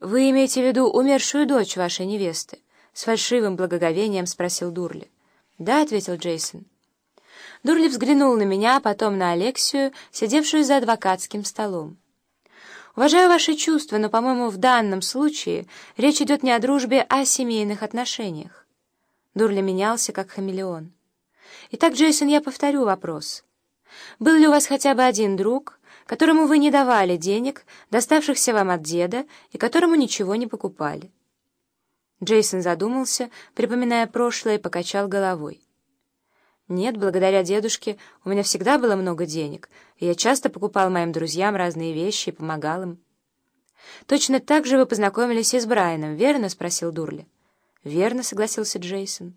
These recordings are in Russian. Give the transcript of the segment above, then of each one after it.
«Вы имеете в виду умершую дочь вашей невесты?» — с фальшивым благоговением спросил Дурли. «Да», — ответил Джейсон. Дурли взглянул на меня, а потом на Алексию, сидевшую за адвокатским столом. «Уважаю ваши чувства, но, по-моему, в данном случае речь идет не о дружбе, а о семейных отношениях». Дурли менялся, как хамелеон. «Итак, Джейсон, я повторю вопрос. Был ли у вас хотя бы один друг, которому вы не давали денег, доставшихся вам от деда, и которому ничего не покупали?» Джейсон задумался, припоминая прошлое, и покачал головой. Нет, благодаря дедушке у меня всегда было много денег, и я часто покупал моим друзьям разные вещи и помогал им. «Точно так же вы познакомились и с Брайаном, верно?» — спросил Дурли. «Верно», — согласился Джейсон.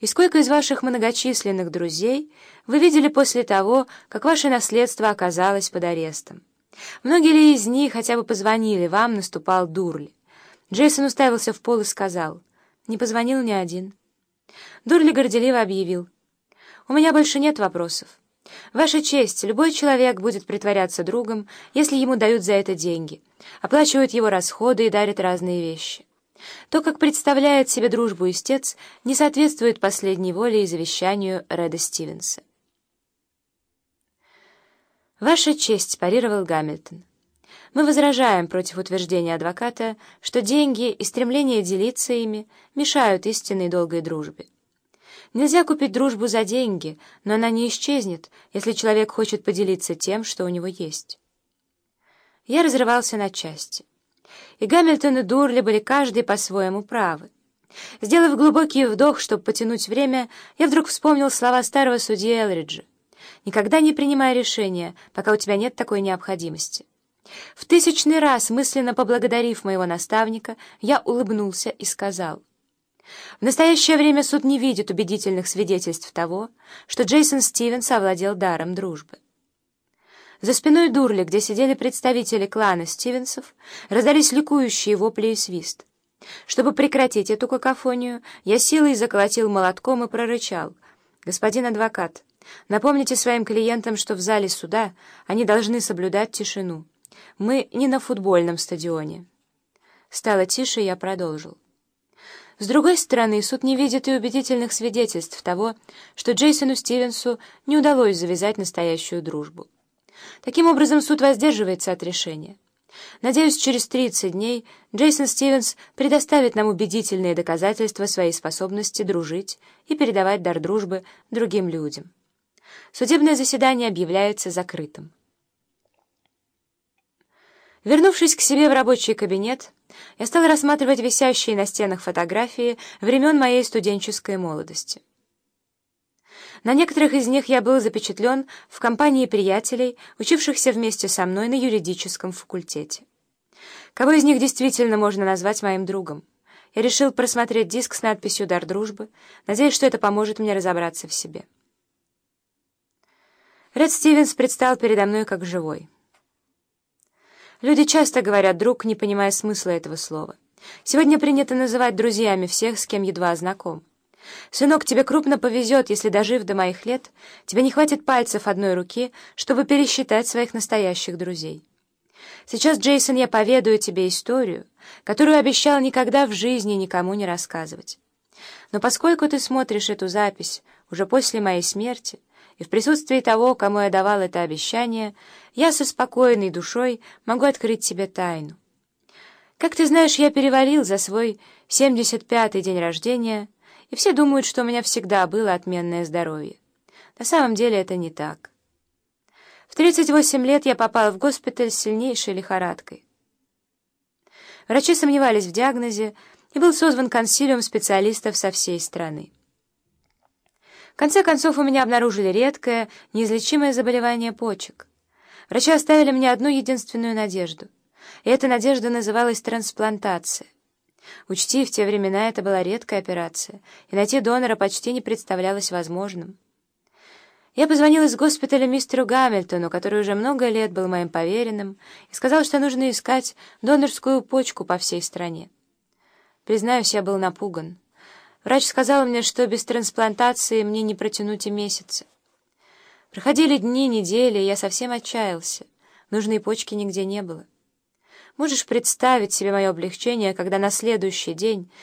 «И сколько из ваших многочисленных друзей вы видели после того, как ваше наследство оказалось под арестом? Многие ли из них хотя бы позвонили вам?» — наступал Дурли. Джейсон уставился в пол и сказал. «Не позвонил ни один». Дурли горделиво объявил. У меня больше нет вопросов. Ваша честь, любой человек будет притворяться другом, если ему дают за это деньги, оплачивают его расходы и дарят разные вещи. То, как представляет себе дружбу истец, не соответствует последней воле и завещанию Реда Стивенса. «Ваша честь», — парировал Гамильтон. «Мы возражаем против утверждения адвоката, что деньги и стремление делиться ими мешают истинной долгой дружбе. Нельзя купить дружбу за деньги, но она не исчезнет, если человек хочет поделиться тем, что у него есть. Я разрывался на части. И Гамильтон и Дурли были каждый по-своему правы. Сделав глубокий вдох, чтобы потянуть время, я вдруг вспомнил слова старого судьи Элриджа. «Никогда не принимай решения, пока у тебя нет такой необходимости». В тысячный раз, мысленно поблагодарив моего наставника, я улыбнулся и сказал — в настоящее время суд не видит убедительных свидетельств того, что Джейсон Стивенс овладел даром дружбы. За спиной Дурли, где сидели представители клана Стивенсов, раздались ликующие вопли и свист. Чтобы прекратить эту какофонию, я силой заколотил молотком и прорычал. «Господин адвокат, напомните своим клиентам, что в зале суда они должны соблюдать тишину. Мы не на футбольном стадионе». Стало тише, я продолжил. С другой стороны, суд не видит и убедительных свидетельств того, что Джейсону Стивенсу не удалось завязать настоящую дружбу. Таким образом, суд воздерживается от решения. Надеюсь, через 30 дней Джейсон Стивенс предоставит нам убедительные доказательства своей способности дружить и передавать дар дружбы другим людям. Судебное заседание объявляется закрытым. Вернувшись к себе в рабочий кабинет, я стал рассматривать висящие на стенах фотографии времен моей студенческой молодости. На некоторых из них я был запечатлен в компании приятелей, учившихся вместе со мной на юридическом факультете. Кого из них действительно можно назвать моим другом? Я решил просмотреть диск с надписью «Дар дружбы», надеясь, что это поможет мне разобраться в себе. Ред Стивенс предстал передо мной как живой. Люди часто говорят «друг», не понимая смысла этого слова. Сегодня принято называть друзьями всех, с кем едва знаком. «Сынок, тебе крупно повезет, если, дожив до моих лет, тебе не хватит пальцев одной руки, чтобы пересчитать своих настоящих друзей». Сейчас, Джейсон, я поведаю тебе историю, которую обещал никогда в жизни никому не рассказывать. Но поскольку ты смотришь эту запись уже после моей смерти, и в присутствии того, кому я давал это обещание, я со спокойной душой могу открыть тебе тайну. Как ты знаешь, я перевалил за свой 75-й день рождения, и все думают, что у меня всегда было отменное здоровье. На самом деле это не так. В 38 лет я попал в госпиталь с сильнейшей лихорадкой. Врачи сомневались в диагнозе, и был созван консилиум специалистов со всей страны. В конце концов, у меня обнаружили редкое, неизлечимое заболевание почек. Врачи оставили мне одну единственную надежду. И эта надежда называлась трансплантация. Учти, в те времена это была редкая операция, и найти донора почти не представлялось возможным. Я позвонил из госпиталя мистеру Гамильтону, который уже много лет был моим поверенным, и сказал, что нужно искать донорскую почку по всей стране. Признаюсь, я был напуган. Врач сказал мне, что без трансплантации мне не протянуть и месяца. Проходили дни, недели, и я совсем отчаялся. Нужной почки нигде не было. Можешь представить себе мое облегчение, когда на следующий день